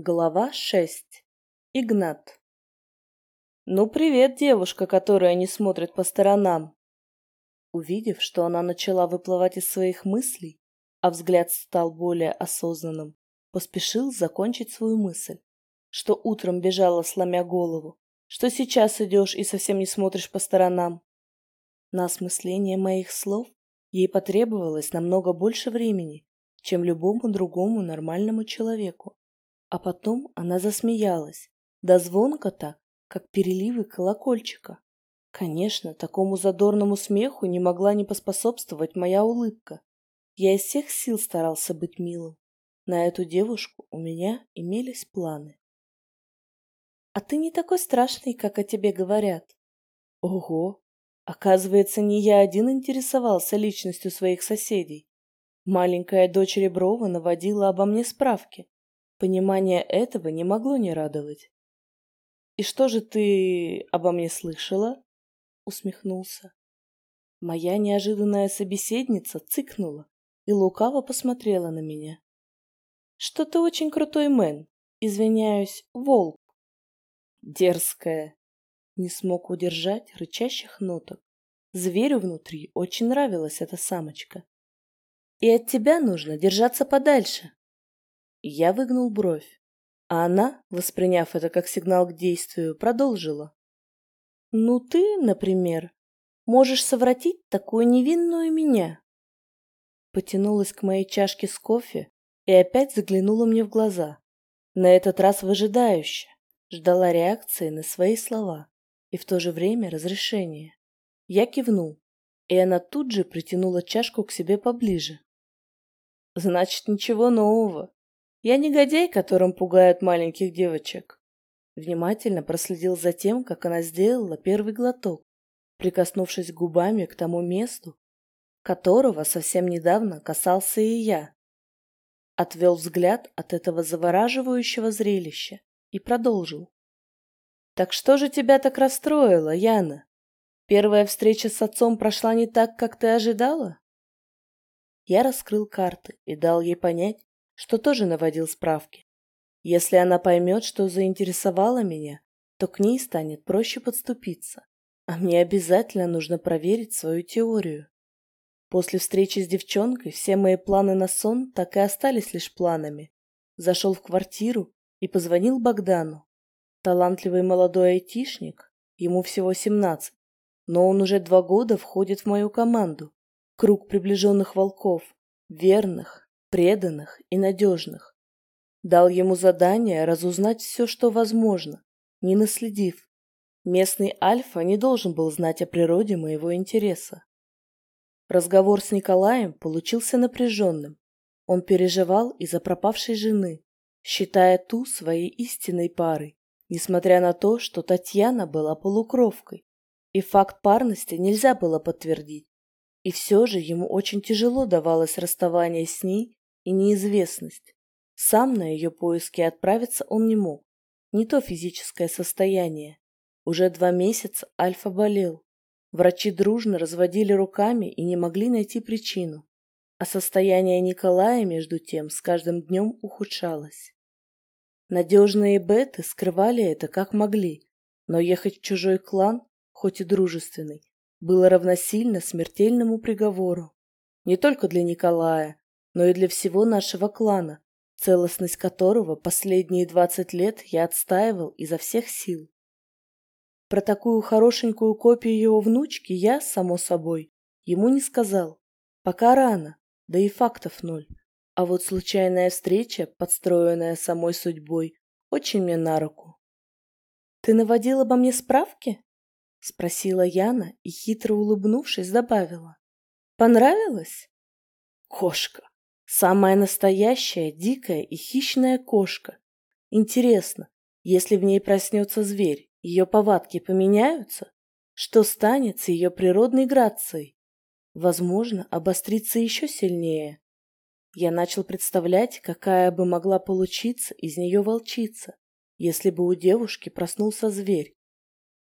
Глава 6. Игнат. «Ну, привет, девушка, которая не смотрит по сторонам!» Увидев, что она начала выплывать из своих мыслей, а взгляд стал более осознанным, поспешил закончить свою мысль, что утром бежала, сломя голову, что сейчас идешь и совсем не смотришь по сторонам. На осмысление моих слов ей потребовалось намного больше времени, чем любому другому нормальному человеку. А потом она засмеялась, да звонко так, как переливы колокольчика. Конечно, такому задорному смеху не могла не поспособствовать моя улыбка. Я из всех сил старался быть милым. На эту девушку у меня имелись планы. «А ты не такой страшный, как о тебе говорят». «Ого! Оказывается, не я один интересовался личностью своих соседей. Маленькая дочь Реброва наводила обо мне справки. Понимание этого не могло не радовать. «И что же ты обо мне слышала?» — усмехнулся. Моя неожиданная собеседница цыкнула и лукаво посмотрела на меня. «Что ты очень крутой мэн. Извиняюсь, волк». Дерзкая. Не смог удержать рычащих ноток. Зверю внутри очень нравилась эта самочка. «И от тебя нужно держаться подальше», я выгнул бровь, а она, восприняв это как сигнал к действию, продолжила. «Ну ты, например, можешь совратить такую невинную меня». Потянулась к моей чашке с кофе и опять заглянула мне в глаза. На этот раз выжидающе, ждала реакции на свои слова и в то же время разрешения. Я кивнул, и она тут же притянула чашку к себе поближе. «Значит, ничего нового. Я негодяй, которым пугают маленьких девочек. Внимательно проследил за тем, как она сделала первый глоток, прикоснувшись губами к тому месту, которого совсем недавно касался и я. Отвел взгляд от этого завораживающего зрелища и продолжил. «Так что же тебя так расстроило, Яна? Первая встреча с отцом прошла не так, как ты ожидала?» Я раскрыл карты и дал ей понять, что тоже наводил справки. Если она поймет, что заинтересовала меня, то к ней станет проще подступиться. А мне обязательно нужно проверить свою теорию. После встречи с девчонкой все мои планы на сон так и остались лишь планами. Зашел в квартиру и позвонил Богдану. Талантливый молодой айтишник, ему всего 17, но он уже два года входит в мою команду. Круг приближенных волков, верных, преданных и надежных. Дал ему задание разузнать все, что возможно, не наследив. Местный Альфа не должен был знать о природе моего интереса. Разговор с Николаем получился напряженным. Он переживал из-за пропавшей жены, считая ту своей истинной парой, несмотря на то, что Татьяна была полукровкой, и факт парности нельзя было подтвердить. И все же ему очень тяжело давалось расставание с ней и неизвестность. Сам на ее поиски отправиться он не мог. Не то физическое состояние. Уже два месяца Альфа болел. Врачи дружно разводили руками и не могли найти причину. А состояние Николая, между тем, с каждым днем ухудшалось. Надежные беты скрывали это как могли, но ехать в чужой клан, хоть и дружественный, было равносильно смертельному приговору. Не только для Николая, но и для всего нашего клана, целостность которого последние двадцать лет я отстаивал изо всех сил. Про такую хорошенькую копию его внучки я, само собой, ему не сказал. Пока рано, да и фактов ноль. А вот случайная встреча, подстроенная самой судьбой, очень мне на руку. «Ты наводила обо мне справки?» — спросила Яна и, хитро улыбнувшись, добавила. «Понравилось?» «Кошка!» Самая настоящая, дикая и хищная кошка. Интересно, если в ней проснется зверь, ее повадки поменяются? Что станет с ее природной грацией? Возможно, обострится еще сильнее. Я начал представлять, какая бы могла получиться из нее волчица, если бы у девушки проснулся зверь.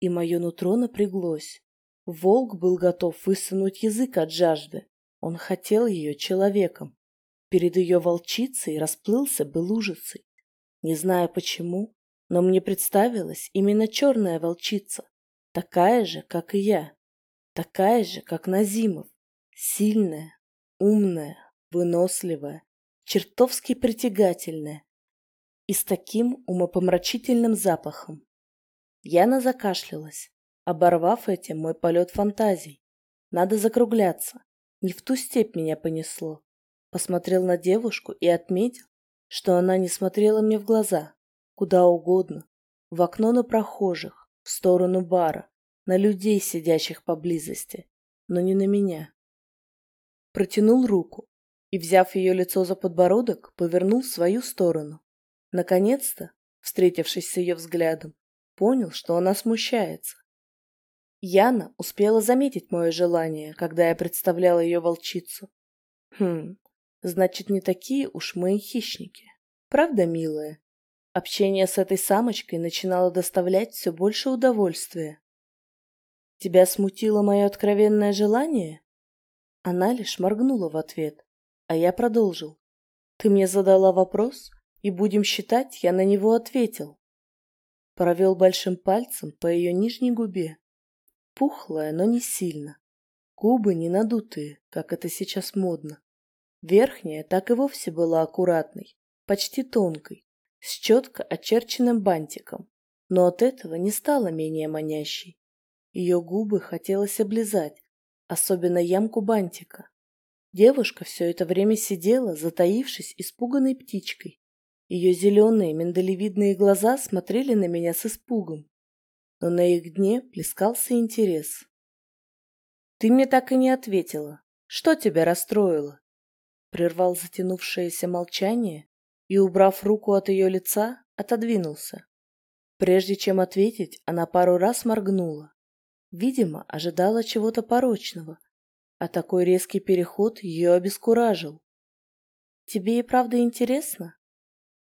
И мое нутро напряглось. Волк был готов высунуть язык от жажды. Он хотел ее человеком. Перед ее волчицей расплылся бы лужицей. Не знаю почему, но мне представилась именно черная волчица, такая же, как и я, такая же, как Назимов, сильная, умная, выносливая, чертовски притягательная и с таким умопомрачительным запахом. Яна закашлялась, оборвав этим мой полет фантазий. Надо закругляться. Не в ту степь меня понесло. Посмотрел на девушку и отметил, что она не смотрела мне в глаза, куда угодно, в окно на прохожих, в сторону бара, на людей, сидящих поблизости, но не на меня. Протянул руку и, взяв ее лицо за подбородок, повернул в свою сторону. Наконец-то, встретившись с ее взглядом, понял, что она смущается. Яна успела заметить мое желание, когда я представляла ее волчицу. Хм, значит, не такие уж мы и хищники. Правда, милая? Общение с этой самочкой начинало доставлять все больше удовольствия. Тебя смутило мое откровенное желание? Она лишь моргнула в ответ, а я продолжил. Ты мне задала вопрос, и будем считать, я на него ответил. Провел большим пальцем по ее нижней губе. Пухлая, но не сильно. Губы не надутые, как это сейчас модно. Верхняя так и вовсе была аккуратной, почти тонкой, с четко очерченным бантиком, но от этого не стала менее манящей. Ее губы хотелось облизать, особенно ямку бантика. Девушка все это время сидела, затаившись испуганной птичкой. Ее зеленые миндалевидные глаза смотрели на меня с испугом, но на их дне плескался интерес. «Ты мне так и не ответила. Что тебя расстроило?» Прервал затянувшееся молчание и, убрав руку от ее лица, отодвинулся. Прежде чем ответить, она пару раз моргнула. Видимо, ожидала чего-то порочного, а такой резкий переход ее обескуражил. «Тебе и правда интересно?»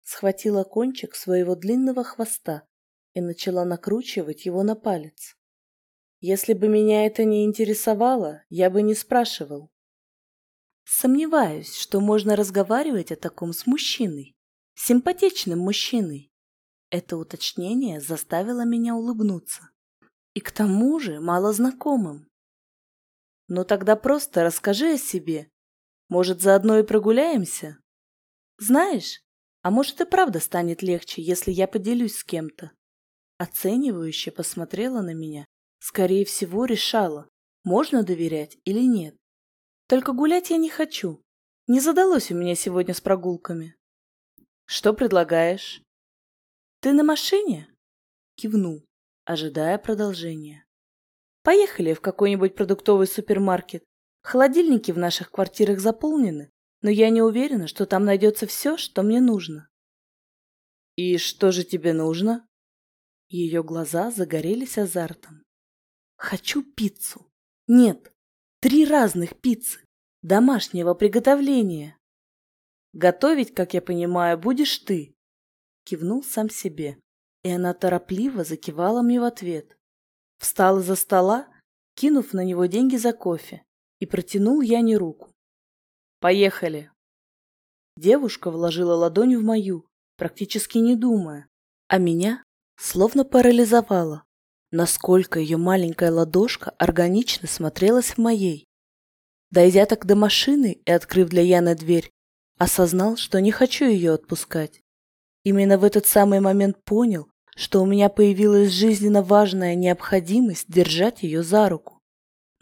Схватила кончик своего длинного хвоста и начала накручивать его на палец. Если бы меня это не интересовало, я бы не спрашивал. Сомневаюсь, что можно разговаривать о таком с мужчиной, симпатичным мужчиной. Это уточнение заставило меня улыбнуться. И к тому же мало знакомым. Ну тогда просто расскажи о себе. Может, заодно и прогуляемся? Знаешь, а может и правда станет легче, если я поделюсь с кем-то. Оценивающе посмотрела на меня. Скорее всего, решала, можно доверять или нет. Только гулять я не хочу. Не задалось у меня сегодня с прогулками. Что предлагаешь? Ты на машине? Кивнул, ожидая продолжения. Поехали в какой-нибудь продуктовый супермаркет. Холодильники в наших квартирах заполнены, но я не уверена, что там найдется все, что мне нужно. «И что же тебе нужно?» Ее глаза загорелись азартом. «Хочу пиццу. Нет, три разных пиццы. Домашнего приготовления. Готовить, как я понимаю, будешь ты?» Кивнул сам себе, и она торопливо закивала мне в ответ. Встала за стола, кинув на него деньги за кофе, и протянул я не руку. Поехали. Девушка вложила ладонь в мою, практически не думая, а меня словно парализовала, насколько ее маленькая ладошка органично смотрелась в моей. Дойдя так до машины и открыв для Яны дверь, осознал, что не хочу ее отпускать. Именно в этот самый момент понял, что у меня появилась жизненно важная необходимость держать ее за руку.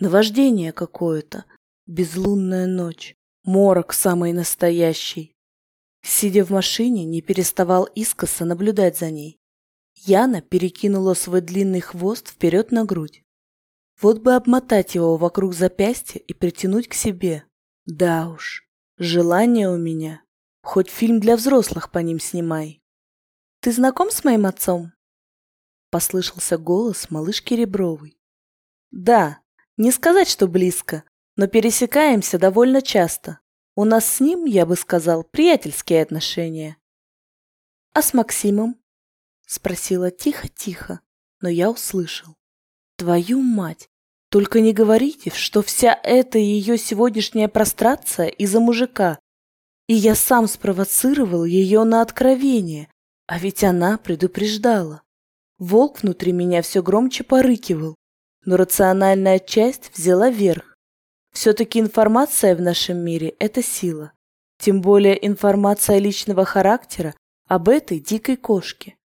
Наваждение какое-то, безлунная ночь. Морок самый настоящий. Сидя в машине, не переставал искоса наблюдать за ней. Яна перекинула свой длинный хвост вперед на грудь. Вот бы обмотать его вокруг запястья и притянуть к себе. Да уж, желание у меня. Хоть фильм для взрослых по ним снимай. «Ты знаком с моим отцом?» Послышался голос малышки Ребровой. «Да, не сказать, что близко, но пересекаемся довольно часто. У нас с ним, я бы сказал, приятельские отношения. — А с Максимом? — спросила тихо-тихо, но я услышал. — Твою мать! Только не говорите, что вся эта ее сегодняшняя прострация из-за мужика. И я сам спровоцировал ее на откровение, А ведь она предупреждала. Волк внутри меня все громче порыкивал, но рациональная часть взяла верх. Все-таки информация в нашем мире – это сила. Тем более информация личного характера об этой дикой кошке.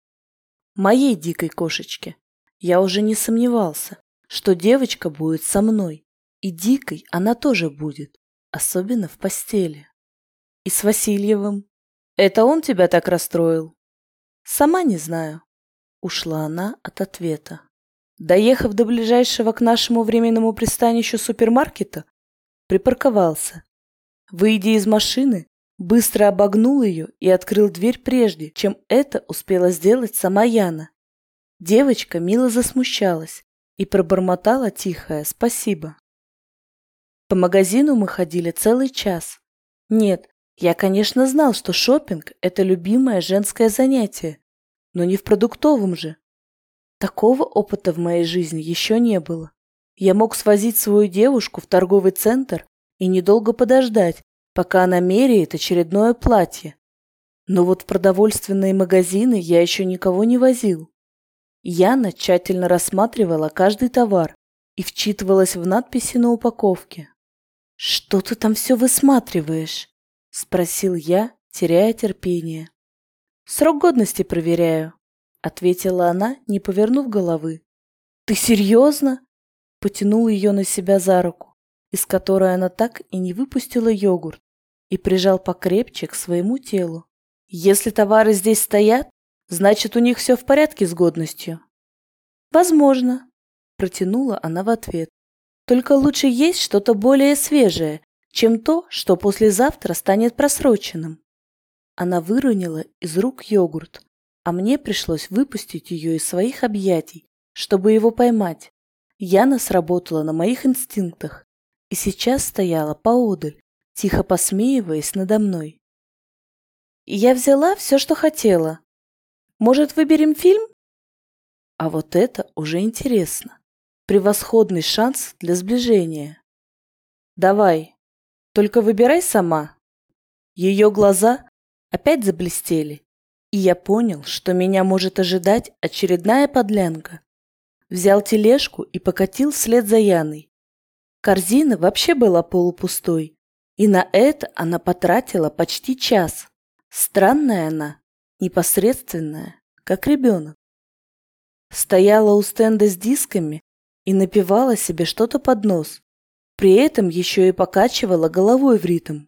Моей дикой кошечке. Я уже не сомневался, что девочка будет со мной. И дикой она тоже будет, особенно в постели. И с Васильевым. Это он тебя так расстроил? Сама не знаю. Ушла она от ответа. Доехав до ближайшего к нашему временному пристанищу супермаркета, припарковался. Выйдя из машины, быстро обогнул ее и открыл дверь прежде, чем это успела сделать сама Яна. Девочка мило засмущалась и пробормотала тихое «спасибо». По магазину мы ходили целый час. Нет, я, конечно, знал, что шопинг – это любимое женское занятие, но не в продуктовом же. Такого опыта в моей жизни еще не было. Я мог свозить свою девушку в торговый центр и недолго подождать, пока она меряет очередное платье. Но вот в продовольственные магазины я еще никого не возил. Яна тщательно рассматривала каждый товар и вчитывалась в надписи на упаковке. «Что ты там все высматриваешь?» – спросил я, теряя терпение. «Срок годности проверяю», – ответила она, не повернув головы. «Ты серьезно?» – потянул ее на себя за руку, из которой она так и не выпустила йогурт, и прижал покрепче к своему телу. «Если товары здесь стоят, значит, у них все в порядке с годностью». «Возможно», – протянула она в ответ. Только лучше есть что-то более свежее, чем то, что послезавтра станет просроченным. Она выронила из рук йогурт, а мне пришлось выпустить ее из своих объятий, чтобы его поймать. Яна сработала на моих инстинктах и сейчас стояла поодаль, тихо посмеиваясь надо мной. Я взяла все, что хотела. Может, выберем фильм? А вот это уже интересно превосходный шанс для сближения. Давай, только выбирай сама. Ее глаза опять заблестели, и я понял, что меня может ожидать очередная подлянка. Взял тележку и покатил вслед за Яной. Корзина вообще была полупустой, и на это она потратила почти час. Странная она, непосредственная, как ребенок. Стояла у стенда с дисками и напевала себе что-то под нос, при этом еще и покачивала головой в ритм.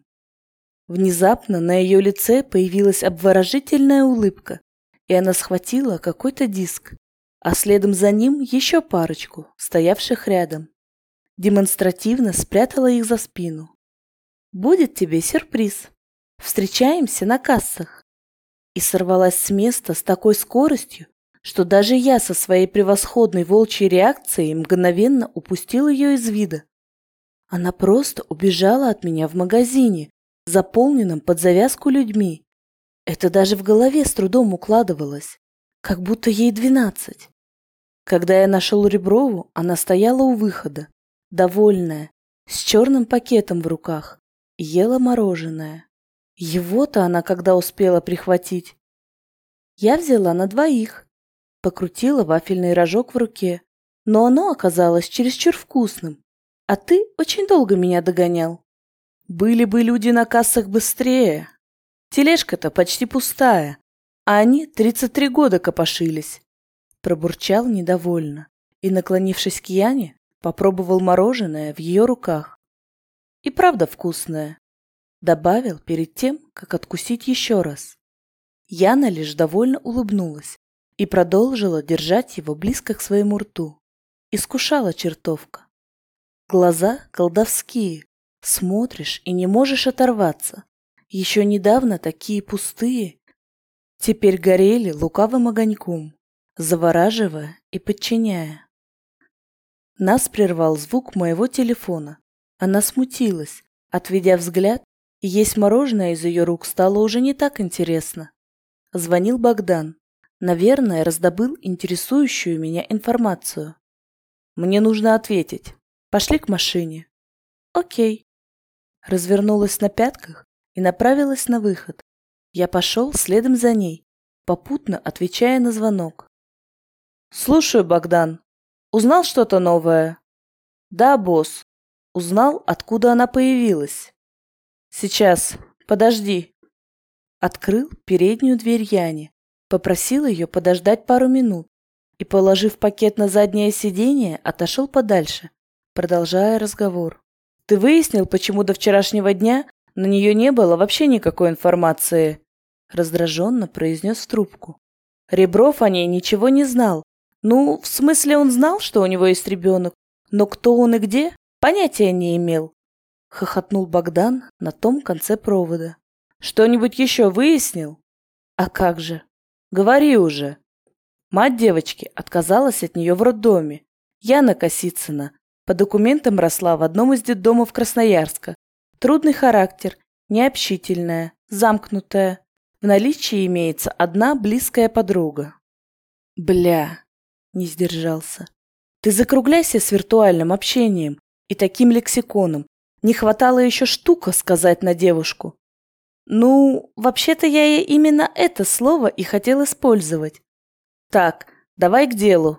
Внезапно на ее лице появилась обворожительная улыбка, и она схватила какой-то диск, а следом за ним еще парочку, стоявших рядом. Демонстративно спрятала их за спину. «Будет тебе сюрприз. Встречаемся на кассах». И сорвалась с места с такой скоростью, что даже я со своей превосходной волчьей реакцией мгновенно упустил ее из вида. Она просто убежала от меня в магазине, заполненном под завязку людьми. Это даже в голове с трудом укладывалось, как будто ей двенадцать. Когда я нашел Реброву, она стояла у выхода, довольная, с черным пакетом в руках, ела мороженое. Его-то она когда успела прихватить? Я взяла на двоих, Покрутила вафельный рожок в руке, но оно оказалось чересчур вкусным. А ты очень долго меня догонял. Были бы люди на кассах быстрее. Тележка-то почти пустая, а они 33 года копошились. Пробурчал недовольно и, наклонившись к Яне, попробовал мороженое в ее руках. И правда вкусное. Добавил перед тем, как откусить еще раз. Яна лишь довольно улыбнулась и продолжила держать его близко к своему рту. Искушала чертовка. Глаза колдовские, смотришь и не можешь оторваться. Еще недавно такие пустые, теперь горели лукавым огоньком, завораживая и подчиняя. Нас прервал звук моего телефона. Она смутилась, отведя взгляд, и есть мороженое из ее рук стало уже не так интересно. Звонил Богдан. Наверное, раздобыл интересующую меня информацию. Мне нужно ответить. Пошли к машине. Окей. Развернулась на пятках и направилась на выход. Я пошел следом за ней, попутно отвечая на звонок. «Слушаю, Богдан. Узнал что-то новое?» «Да, босс. Узнал, откуда она появилась». «Сейчас. Подожди». Открыл переднюю дверь Яне, попросил ее подождать пару минут и, положив пакет на заднее сиденье, отошел подальше, продолжая разговор. «Ты выяснил, почему до вчерашнего дня на нее не было вообще никакой информации?» Раздраженно произнес трубку. Ребров о ней ничего не знал. Ну, в смысле, он знал, что у него есть ребенок, но кто он и где, понятия не имел. Хохотнул Богдан на том конце провода. Что-нибудь еще выяснил? А как же? Говори уже. Мать девочки отказалась от нее в роддоме. Яна Косицына. По документам росла в одном из детдомов Красноярска. Трудный характер, необщительная, замкнутая. В наличии имеется одна близкая подруга. Бля, не сдержался. Ты закругляйся с виртуальным общением и таким лексиконом. Не хватало еще штука сказать на девушку. Ну, вообще-то я ей именно это слово и хотел использовать. Так, давай к делу.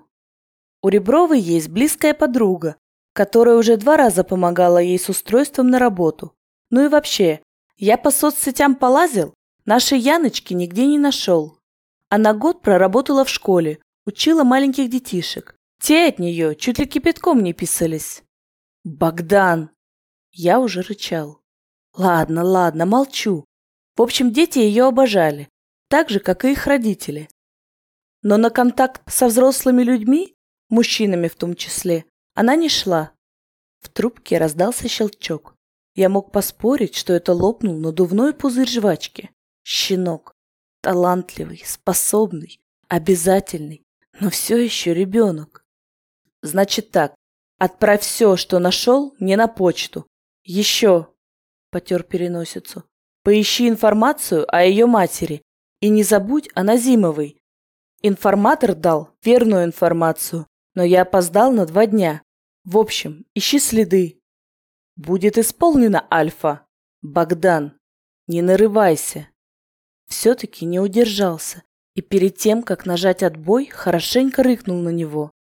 У Ребровой есть близкая подруга, которая уже два раза помогала ей с устройством на работу. Ну и вообще, я по соцсетям полазил, нашей Яночки нигде не нашел. Она год проработала в школе, учила маленьких детишек. Те от нее чуть ли кипятком не писались. Богдан! Я уже рычал. Ладно, ладно, молчу. В общем, дети ее обожали, так же, как и их родители. Но на контакт со взрослыми людьми, мужчинами в том числе, она не шла. В трубке раздался щелчок. Я мог поспорить, что это лопнул надувной пузырь жвачки. Щенок. Талантливый, способный, обязательный, но все еще ребенок. Значит так, отправь все, что нашел, мне на почту. Еще, потер переносицу, поищи информацию о ее матери и не забудь о Назимовой, Информатор дал верную информацию, но я опоздал на два дня. В общем, ищи следы. Будет исполнено, Альфа. Богдан, не нарывайся. Все-таки не удержался и перед тем, как нажать отбой, хорошенько рыкнул на него.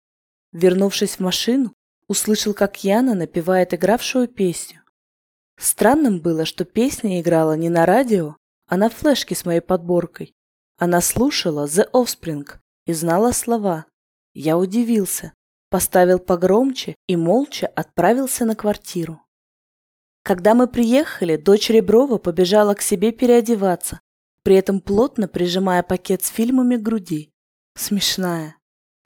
Вернувшись в машину, услышал, как Яна напевает игравшую песню. Странным было, что песня играла не на радио, а на флешке с моей подборкой. Она слушала The Offspring и знала слова. Я удивился, поставил погромче и молча отправился на квартиру. Когда мы приехали, дочь Реброва побежала к себе переодеваться, при этом плотно прижимая пакет с фильмами к груди. Смешная.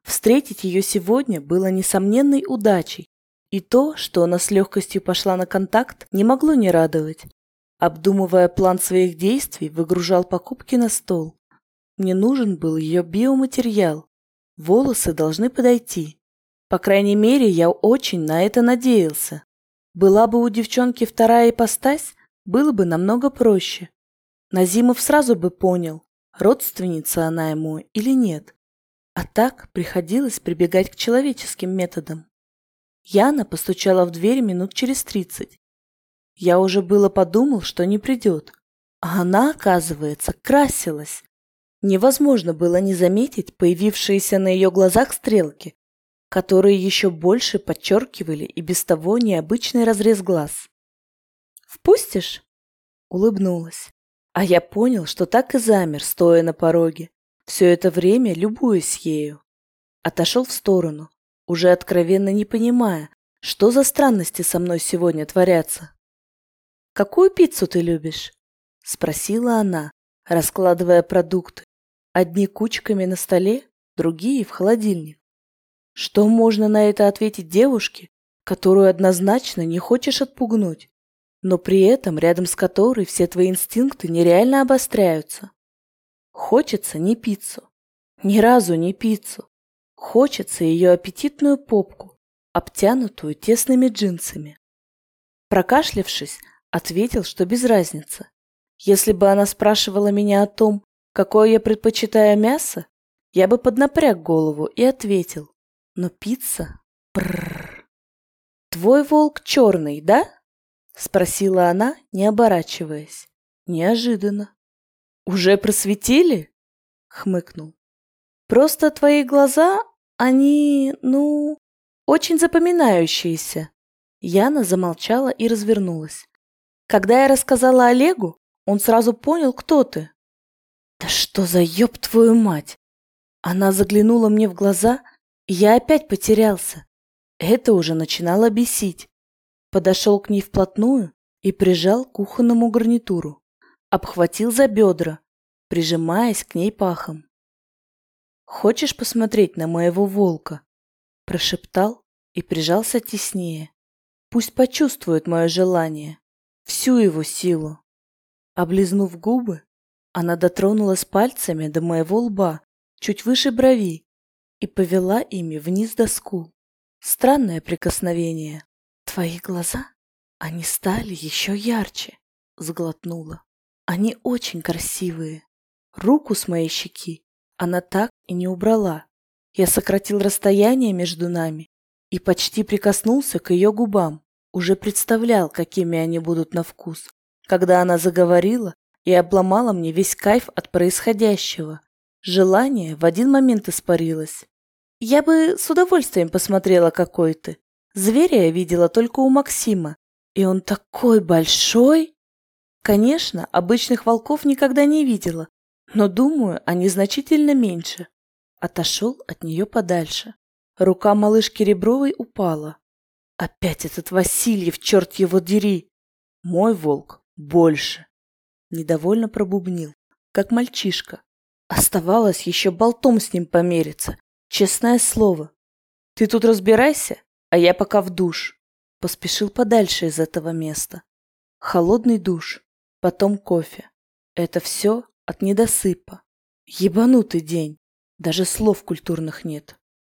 Встретить ее сегодня было несомненной удачей, и то, что она с легкостью пошла на контакт, не могло не радовать. Обдумывая план своих действий, выгружал покупки на стол. Мне нужен был ее биоматериал. Волосы должны подойти. По крайней мере, я очень на это надеялся. Была бы у девчонки вторая ипостась, было бы намного проще. Назимов сразу бы понял, родственница она ему или нет. А так приходилось прибегать к человеческим методам. Яна постучала в дверь минут через тридцать. Я уже было подумал, что не придет. А она, оказывается, красилась. Невозможно было не заметить появившиеся на ее глазах стрелки, которые еще больше подчеркивали и без того необычный разрез глаз. «Впустишь?» — улыбнулась. А я понял, что так и замер, стоя на пороге, все это время любуясь ею. Отошел в сторону, уже откровенно не понимая, что за странности со мной сегодня творятся. «Какую пиццу ты любишь?» — спросила она, раскладывая продукты, Одни кучками на столе, другие в холодильник. Что можно на это ответить девушке, которую однозначно не хочешь отпугнуть, но при этом рядом с которой все твои инстинкты нереально обостряются? Хочется не пиццу. Ни разу не пиццу. Хочется ее аппетитную попку, обтянутую тесными джинсами. Прокашлявшись, ответил, что без разницы. Если бы она спрашивала меня о том, Какое я предпочитаю мясо? Я бы поднапряг голову и ответил. Но пицца? Прррр. Твой волк черный, да? Спросила она, не оборачиваясь. Неожиданно. Уже просветили? хмыкнул. Просто твои глаза, они, ну, очень запоминающиеся. Яна замолчала и развернулась. Когда я рассказала Олегу, он сразу понял, кто ты. Да что за ёб твою мать? Она заглянула мне в глаза, и я опять потерялся. Это уже начинало бесить. Подошел к ней вплотную и прижал к кухонному гарнитуру. Обхватил за бедра, прижимаясь к ней пахом. «Хочешь посмотреть на моего волка?» Прошептал и прижался теснее. Пусть почувствует мое желание, всю его силу. Облизнув губы, она дотронулась пальцами до моего лба, чуть выше брови, и повела ими вниз до скул. Странное прикосновение. Твои глаза, они стали еще ярче, сглотнула. Они очень красивые. Руку с моей щеки она так и не убрала. Я сократил расстояние между нами и почти прикоснулся к ее губам. Уже представлял, какими они будут на вкус, когда она заговорила и обломала мне весь кайф от происходящего. Желание в один момент испарилось. Я бы с удовольствием посмотрела, какой ты. Зверя я видела только у Максима. И он такой большой. Конечно, обычных волков никогда не видела, но, думаю, они значительно меньше. Отошел от нее подальше. Рука малышки Ребровой упала. Опять этот Васильев, черт его дери! Мой волк больше. Недовольно пробубнил, как мальчишка. Оставалось еще болтом с ним помериться. Честное слово. Ты тут разбирайся, а я пока в душ. Поспешил подальше из этого места. Холодный душ, потом кофе. Это все от недосыпа. Ебанутый день. Даже слов культурных нет.